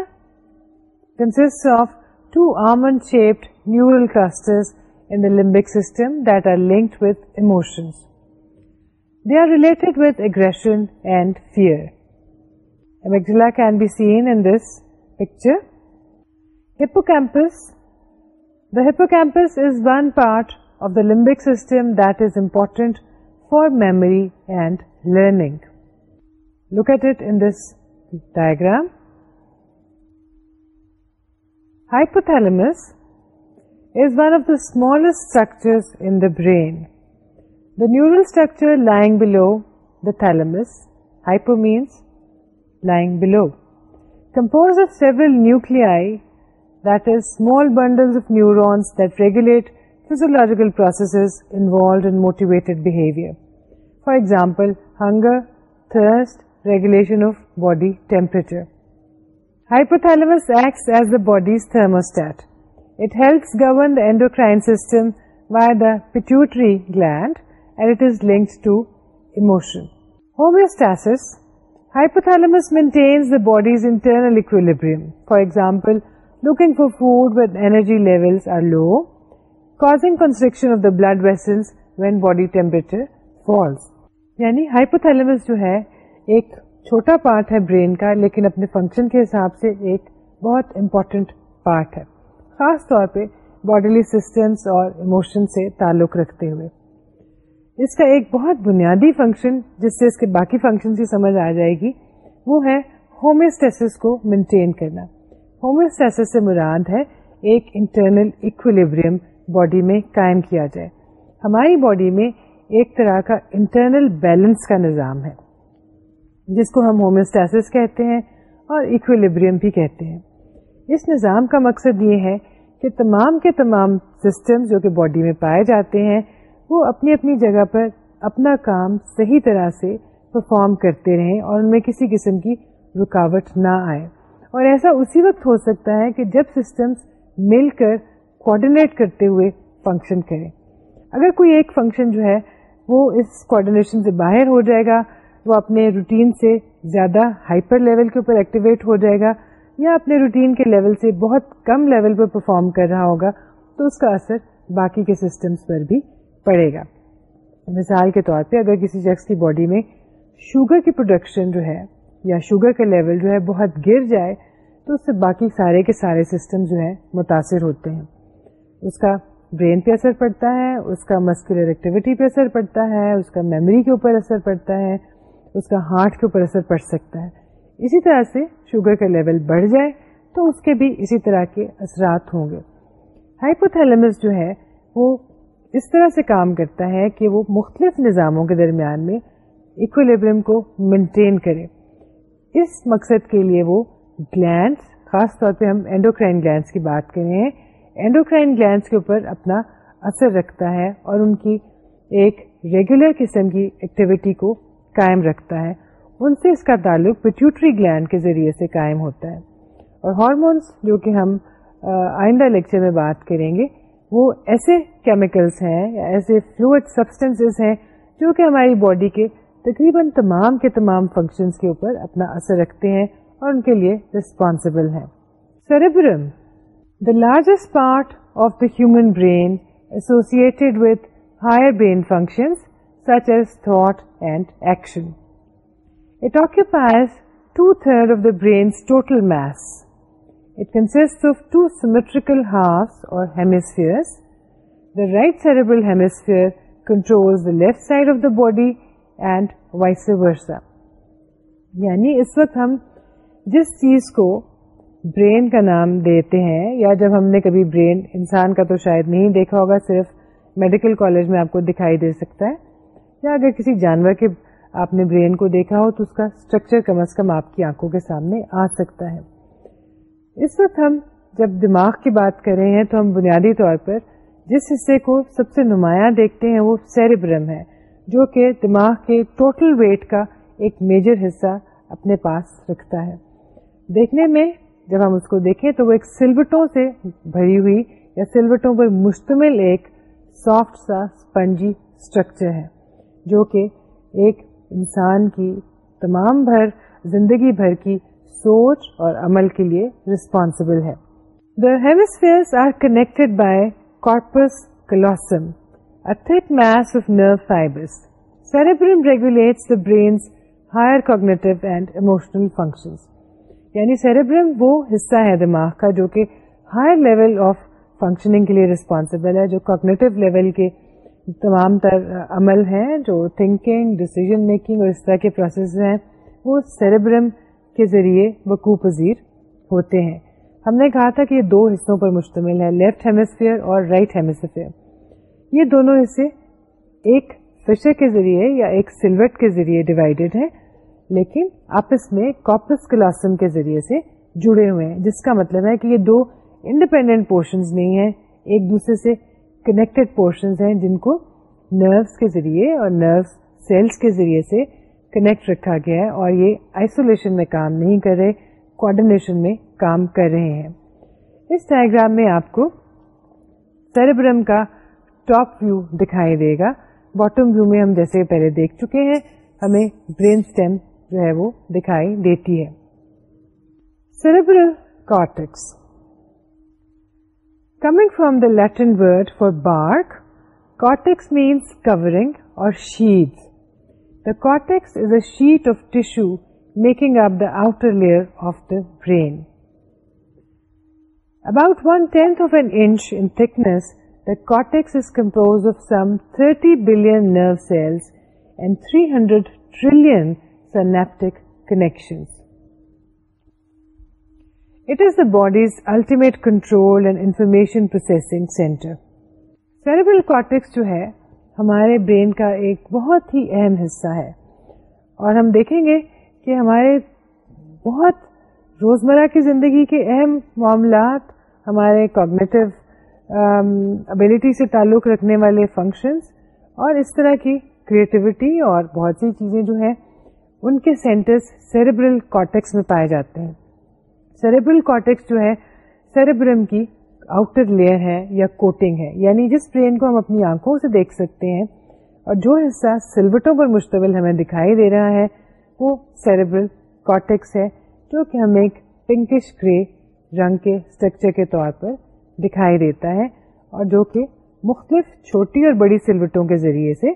S1: consists of two almond-shaped neural clusters in the limbic system that are linked with emotions. They are related with aggression and fear. Amygdala can be seen in this picture. Hippocampus. The hippocampus is one part of the limbic system that is important for memory and learning. Look at it in this diagram. Hypothalamus is one of the smallest structures in the brain. The neural structure lying below the thalamus, hypo means lying below, composed of several nuclei that is, small bundles of neurons that regulate physiological processes involved in motivated behavior. For example, hunger, thirst, regulation of body temperature. Hypothalamus acts as the body's thermostat. It helps govern the endocrine system via the pituitary gland, and it is linked to emotion. Homeostasis. Hypothalamus maintains the body's internal equilibrium. For example, looking for food with are low, low causing constriction of the blood when when body falls یعنی hypothalamus جو ہے ایک چھوٹا part ہے brain کا لیکن اپنے function کے حساب سے ایک بہت important پارٹ ہے خاص طور پہ bodily systems اور emotion سے تعلق رکھتے ہوئے اس کا ایک بہت بنیادی فنکشن جس سے اس کے باقی فنکشن سمجھ آ جائے گی وہ ہے ہومیسٹیس کو مینٹین کرنا ہومیوسٹیس سے مراد ہے ایک انٹرنل اکولیبریم باڈی میں قائم کیا جائے ہماری باڈی میں ایک طرح کا انٹرنل بیلنس کا نظام ہے جس کو ہم ہومیوسٹیس کہتے ہیں اور اکولیبریم بھی کہتے ہیں اس نظام کا مقصد یہ ہے کہ تمام کے تمام سسٹم جو کہ باڈی میں پائے جاتے ہیں وہ اپنی اپنی جگہ پر اپنا کام صحیح طرح سے پرفارم کرتے رہیں اور ان میں کسی قسم کی رکاوٹ نہ آئے اور ایسا اسی وقت ہو سکتا ہے کہ جب سسٹمس مل کر کوآڈینیٹ کرتے ہوئے فنکشن کریں اگر کوئی ایک فنکشن جو ہے وہ اس کوڈینیشن سے باہر ہو جائے گا وہ اپنے روٹین سے زیادہ ہائپر لیول کے اوپر ایکٹیویٹ ہو جائے گا یا اپنے روٹین کے لیول سے بہت کم لیول پر پرفارم کر رہا ہوگا تو اس کا اثر باقی کے سسٹمس پر بھی پڑے گا مثال کے طور پہ اگر کسی شخص کی باڈی میں شوگر کی پروڈکشن جو ہے یا شوگر کا لیول جو ہے بہت گر جائے تو اس سے باقی سارے کے سارے سسٹم جو ہے متاثر ہوتے ہیں اس کا برین پہ اثر پڑتا ہے اس کا مسکولر ایکٹیویٹی پہ اثر پڑتا ہے اس کا میموری کے اوپر اثر پڑتا ہے اس کا ہارٹ کے اوپر اثر پڑ سکتا ہے اسی طرح سے شوگر کا لیول بڑھ جائے تو اس کے بھی اسی طرح کے اثرات ہوں گے ہائپوتھیلمس جو ہے وہ اس طرح سے کام کرتا ہے کہ وہ مختلف نظاموں کے درمیان میں ایکولیبرم کو مینٹین کرے اس مقصد کے لیے وہ گلینڈس خاص طور پہ ہم اینڈوکرائن گلینس کی بات کر رہے ہیں اینڈوکرائن گلینڈس کے اوپر اپنا اثر رکھتا ہے اور ان کی ایک ریگولر قسم کی ایکٹیویٹی کو قائم رکھتا ہے ان سے اس کا تعلق پیٹیوٹری گلینڈ کے ذریعے سے قائم ہوتا ہے اور ہارمونس جو کہ ہم آئندہ لیکچر میں بات کریں گے وہ ایسے کیمیکلس ہیں یا ایسے فلوئڈ سبسٹینسز ہیں جو کہ ہماری باڈی کے تقریباً تمام کے تمام فنکشن کے اوپر اپنا اثر رکھتے ہیں اور ان کے لیے ریسپانسبل ہیں cerebrum the largest part of the human brain associated with higher brain function such as thought and action it occupies two third of the brain's total mass it or hemispheres. اور right cerebral hemisphere control the left side of the body and vice versa یعنی اس وقت ہم جس چیز کو brain کا نام دیتے ہیں یا جب ہم نے کبھی برین انسان کا تو شاید نہیں دیکھا ہوگا صرف میڈیکل کالج میں آپ کو دکھائی دے سکتا ہے یا اگر کسی جانور کے آپ نے برین کو دیکھا ہو تو اس کا اسٹرکچر کم از کم آپ کی آنکھوں کے سامنے آ سکتا ہے اس وقت ہم جب دماغ کی بات کر رہے ہیں تو ہم بنیادی طور پر جس حصے کو سب سے نمایاں دیکھتے ہیں وہ سیریبرم ہے جو کہ دماغ کے ٹوٹل ویٹ کا ایک میجر حصہ اپنے پاس رکھتا ہے دیکھنے میں جب ہم اس کو دیکھیں تو وہ ایک سلوٹوں سے بھری ہوئی یا سلوٹوں پر مشتمل ایک سافٹ سا اسپنجی اسٹرکچر ہے جو کہ ایک انسان کی تمام بھر زندگی بھر کی سوچ اور عمل کے لیے رسپانسبل ہے the hemisphere are connected by corpus callosum cerebrum regulates brain's higher cognitive and emotional functions یعنی سیریبرم وہ حصہ ہے دماغ کا جو کہ ہائر لیول آف فنکشننگ کے لیے ریسپانسیبل ہے جو کوگنیٹو لیول کے تمام تر عمل ہیں جو تھنکنگ ڈسیزن میکنگ اور اس طرح کے پروسیس ہیں وہ سیریبرم کے ذریعے وقوع پذیر ہوتے ہیں ہم نے کہا تھا کہ یہ دو حصوں پر مشتمل ہے لیفٹ ہیمسفیئر اور رائٹ right ہیمسفیئر یہ دونوں حصے ایک فشر کے ذریعے یا ایک سلوٹ کے ذریعے ڈیوائڈیڈ ہے لیکن آپس میں کاپس کلاسم کے ذریعے سے جڑے ہوئے ہیں جس کا مطلب ہے کہ یہ دو انڈیپینڈنٹ پورشنز نہیں ہیں ایک دوسرے سے کنیکٹڈ پورشنز ہیں جن کو نروس کے ذریعے اور نروس سیلس کے ذریعے سے کنیکٹ رکھا گیا ہے اور یہ آئسولیشن میں کام نہیں کر رہے کوآڈینیشن میں کام کر رہے ہیں اس ڈائگرام میں آپ کو سربرم کا ٹاپ ویو دکھائی دے گا باٹم ویو میں ہم جیسے پہلے دیکھ چکے ہیں ہمیں برین اسٹیم جو ہے وہ دکھائی دیتی ہے cerebral cortex coming from the Latin word for bark cortex means covering or sheet the cortex is a sheet of tissue making up the outer layer of the brain about one tenth of an inch in thickness cells compose of some thirty connections. Three hundred the it is the body's information information processing centre cortex جو ہے ہمارے brain کا ایک بہت ہی اہم حصہ ہے اور ہم دیکھیں گے کہ ہمارے بہت روزمرہ کی زندگی کے اہم معاملات ہمارے کوگنیٹو ابلٹی um, سے تعلق رکھنے والے فنکشنس اور اس طرح کی کریٹیوٹی اور بہت سی چیزیں جو ہیں ان کے سینٹرز سیریبرل کاٹیکس میں پائے جاتے ہیں سیریبرل کاٹیکس جو ہے سیریبرم کی آؤٹر لیئر ہے یا کوٹنگ ہے یعنی جس برین کو ہم اپنی آنکھوں سے دیکھ سکتے ہیں اور جو حصہ سلوٹوں پر مشتمل ہمیں دکھائی دے رہا ہے وہ سیریبرل کاٹیکس ہے جو کہ ہمیں ایک پنکش گرے رنگ کے اسٹرکچر کے طور پر دکھائی دیتا ہے اور جو کہ مختلف چھوٹی اور بڑی سلوٹوں کے ذریعے سے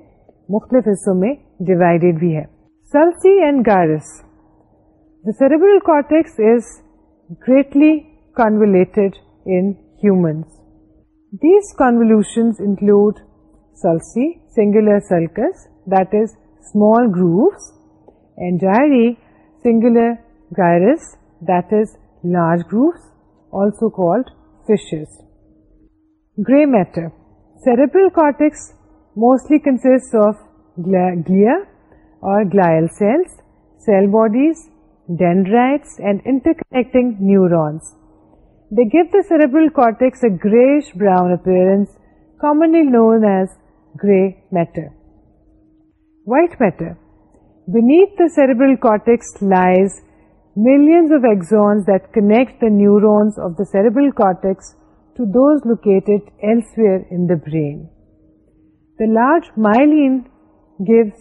S1: مختلف حصوں میں ڈیوائڈیڈ بھی ہے sulci and گارس the cerebral cortex is greatly convoluted in humans these convolution include sulci singular sulcus that is small grooves and singular gyrus that is large grooves also called fishes. Gray matter. Cerebral cortex mostly consists of glia or glial cells, cell bodies, dendrites and interconnecting neurons. They give the cerebral cortex a grayish-brown appearance, commonly known as gray matter. White matter. Beneath the cerebral cortex lies millions of axons that connect the neurons of the cerebral cortex to those located elsewhere in the brain. The large myelin gives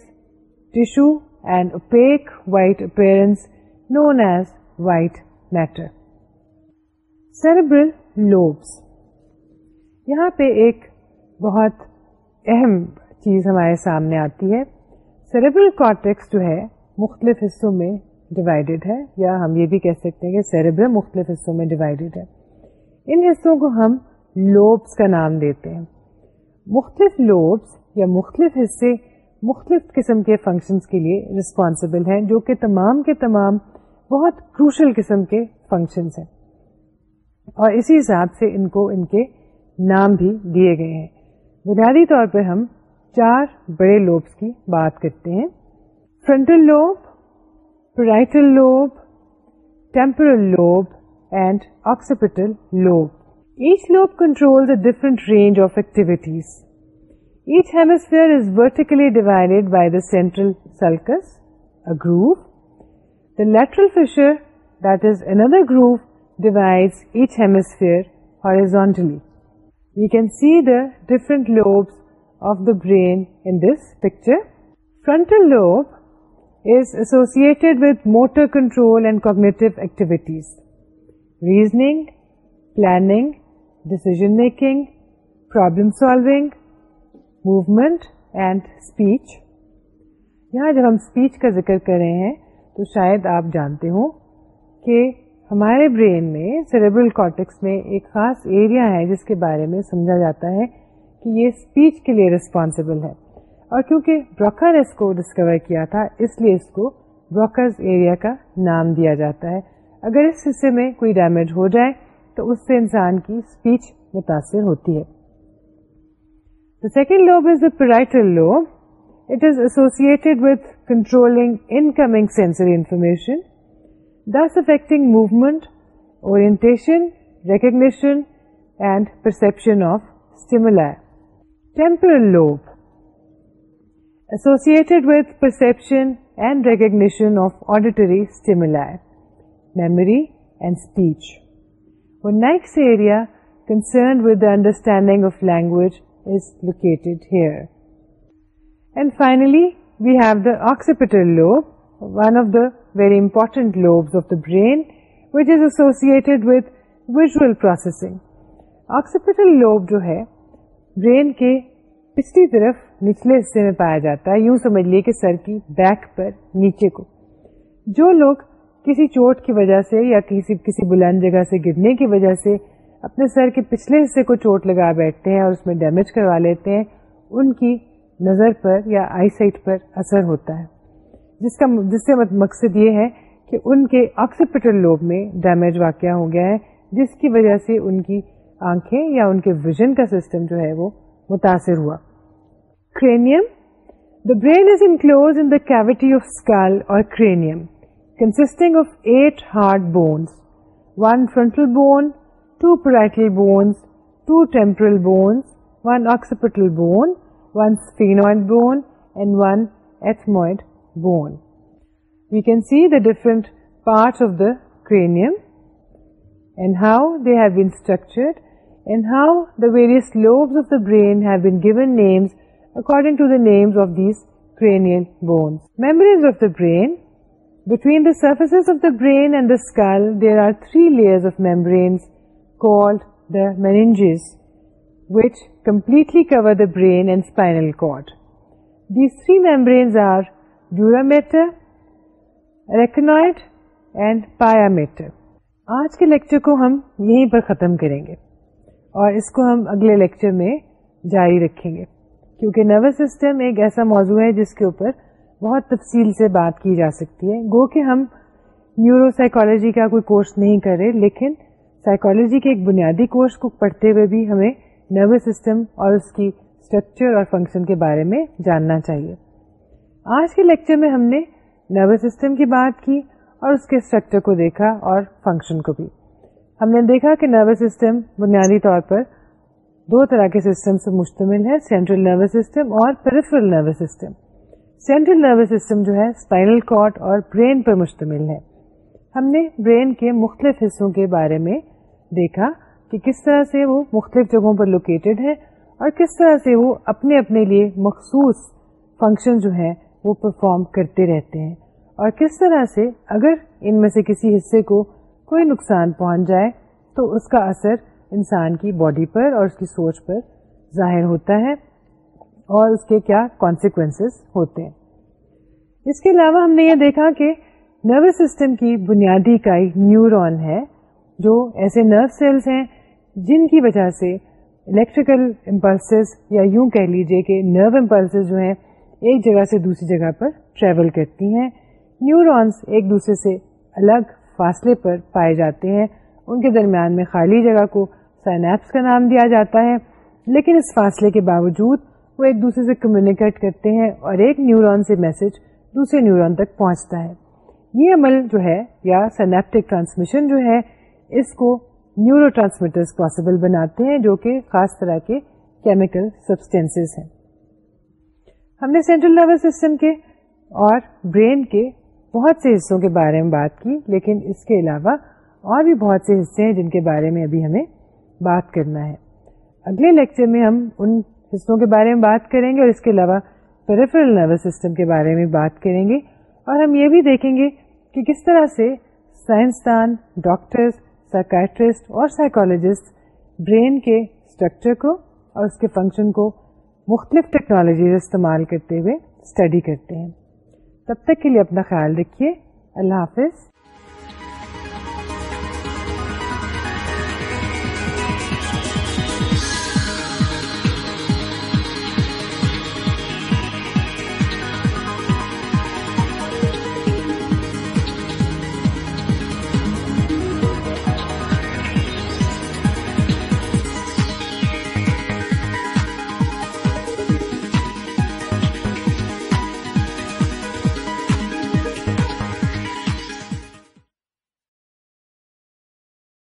S1: tissue an opaque white appearance known as white matter. Cerebral lobes. یہاں پہ ایک بہت اہم چیز ہمارے سامنے آتی ہے سیریبرل کارٹیکس جو ہے مختلف حصوں میں ڈیوائڈیڈ ہے یا ہم یہ بھی کہہ سکتے ہیں کہ سیریبر مختلف حصوں میں ڈیوائڈیڈ ہے ان حصوں کو ہم لوبس کا نام دیتے ہیں مختلف لوبس یا مختلف حصے مختلف قسم کے فنکشنس کے لیے رسپانسیبل ہیں جو کہ تمام کے تمام بہت کروشل قسم کے فنکشنس ہیں اور اسی حساب سے ان کو ان کے نام بھی دیے گئے ہیں بنیادی طور پہ ہم چار بڑے لوبس کی بات کرتے ہیں frontal lobe parietal lobe, temporal lobe, and occipital lobe. Each lobe controls a different range of activities. Each hemisphere is vertically divided by the central sulcus, a groove. The lateral fissure, that is another groove, divides each hemisphere horizontally. We can see the different lobes of the brain in this picture. Frontal lobe is associated with motor control and cognitive activities. Reasoning, planning, decision making, problem solving, movement and speech. یہاں جب ہم speech کا ذکر کر رہے ہیں تو شاید آپ جانتے ہوں کہ ہمارے برین میں سیریبرل کارٹیکس میں ایک خاص ایریا ہے جس کے بارے میں سمجھا جاتا ہے کہ یہ اسپیچ کے لیے ریسپانسبل ہے اور کیونکہ بروکر نے اس کو ڈسکور کیا تھا اس لیے اس کو بروکرز ایریا کا نام دیا جاتا ہے اگر اس حصے میں کوئی ڈیمیج ہو جائے تو اس سے انسان کی اسپیچ متاثر ہوتی ہے the second lobe is the parietal lobe it is associated with controlling incoming sensory information this affecting of or temporal lobe associated with perception and recognition of auditory stimuli memory and speech understanding of language locate here and finally we have the occipital lobe one of the very important lobes of the brain which is associated with visual processing occipital lobe جو ہے brain کے پچھلی طرف نچلے حصے میں پایا جاتا ہے یوں سمجھ لیے کہ سر کی بیک پر نیچے کو جو لوگ کسی چوٹ کی وجہ سے یا کسی کسی بلند جگہ سے گرنے کی وجہ سے اپنے سر کے پچھلے حصے کو چوٹ لگا بیٹھتے ہیں اور اس میں ڈیمیج کروا لیتے ہیں ان کی نظر پر یا آئی سائٹ پر اثر ہوتا ہے جس کا جس سے مقصد یہ ہے کہ ان کے آکسیپٹل لوب میں ڈیمیج واقع ہو گیا ہے جس کی وجہ سے ان کی آنکھیں یا ان کے ویژن کا سسٹم جو ہے وہ متاثر ہوا برینز انکلوز انفل اور اکارڈنگ ٹو داف these کرینس mean of the brain between the سرز of the brain and the there are three لف membrane cover the brain spinal three membrane are dura pia mater آج کے لیکچر کو ہم یہیں پر ختم کریں گے اور اس کو ہم اگلے لیکچر میں جاری رکھیں گے کیونکہ نروس سسٹم ایک ایسا موضوع ہے جس کے اوپر بہت تفصیل سے بات کی جا سکتی ہے گو کہ ہم نیورو سائیکالوجی کا کوئی کورس نہیں کرے لیکن سائیکولوجی کے ایک بنیادی کورس کو پڑھتے ہوئے بھی ہمیں نروس سسٹم اور اس کی اسٹرکچر اور فنکشن کے بارے میں جاننا چاہیے آج کے لیکچر میں ہم نے نروس سسٹم کی بات کی اور اس کے اسٹرکچر کو دیکھا اور فنکشن کو بھی ہم نے دیکھا کہ نروس سسٹم بنیادی طور پر دو طرح کے سسٹم سے مشتمل ہے سینٹرل نروس سسٹم اور peripheral nervous nervous system system central جو ہے اسپائنل کارڈ اور برین پر مشتمل ہے ہم نے برین کے مختلف حصوں کے بارے میں دیکھا کہ کس طرح سے وہ مختلف جگہوں پر لوکیٹڈ ہے اور کس طرح سے وہ اپنے اپنے لیے مخصوص فنکشن جو ہے وہ پرفارم کرتے رہتے ہیں اور کس طرح سے اگر ان میں سے کسی حصے کو کوئی نقصان پہنچ جائے تو اس کا اثر انسان کی باڈی پر اور اس کی سوچ پر ظاہر ہوتا ہے اور اس کے کیا کانسیکوینس ہوتے ہیں اس کے علاوہ ہم نے یہ دیکھا کہ نروس سسٹم کی بنیادی کائی نیورون ہے جو ایسے نرو سیلس ہیں جن کی وجہ سے الیکٹریکل امپلسز یا یوں کہہ لیجیے کہ نرو امپلسز جو ہیں ایک جگہ سے دوسری جگہ پر ٹریول کرتی ہیں نیورونس ایک دوسرے سے الگ فاصلے پر پائے جاتے ہیں ان کے درمیان میں خالی جگہ کو سینیپس کا نام دیا جاتا ہے لیکن اس فاصلے کے باوجود وہ ایک دوسرے سے کمیونیکیٹ کرتے ہیں اور ایک نیورون سے میسج دوسرے نیورون تک پہنچتا ہے یہ عمل جو ہے یا ٹرانسمیشن جو ہے اس کو نیورو ٹرانسمیٹر بناتے ہیں جو کہ خاص طرح کے کیمیکل سبسٹینس ہیں ہم نے سینٹرل نروس سسٹم کے اور برین کے بہت سے حصوں کے بارے میں بات کی لیکن اس کے علاوہ اور بھی بہت سے حصے ہیں جن کے بارے میں ابھی ہمیں بات کرنا ہے اگلے لیکچر میں ہم ان حصوں کے بارے میں بات کریں گے اور اس کے علاوہ پیریفرل نروس سسٹم کے بارے میں بات کریں گے اور ہم یہ بھی دیکھیں گے کہ کس طرح سے سائنسدان ڈاکٹرس سائکٹرسٹ اور سائیکولوجسٹ برین کے اسٹرکچر کو اور اس کے فنکشن کو مختلف ٹیکنالوجیز استعمال کرتے ہوئے اسٹڈی کرتے ہیں تب تک کے لیے اپنا خیال رکھیے اللہ حافظ